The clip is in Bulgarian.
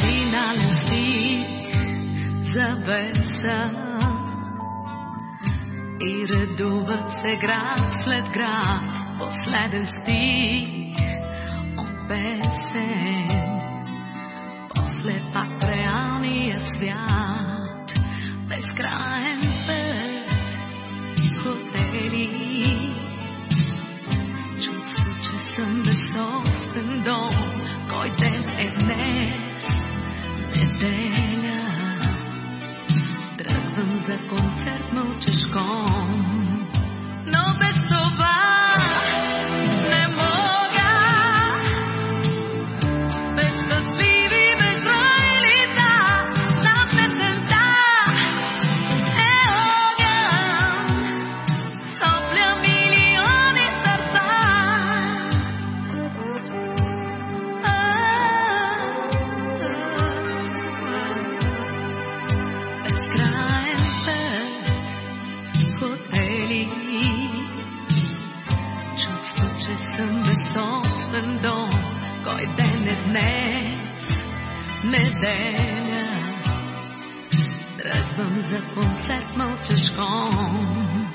Финален стих завеса и редуват се град след град. Последен стих от Песен. После пак реалния свят. Безкраен път, хотели. Чувство, че съм безсобствен дом. Кой ден е днес? Неделя. Тръгвам че съм безсобствен дом. Кой ден е днес? Неделя. Тръгвам за концерт мълчешком.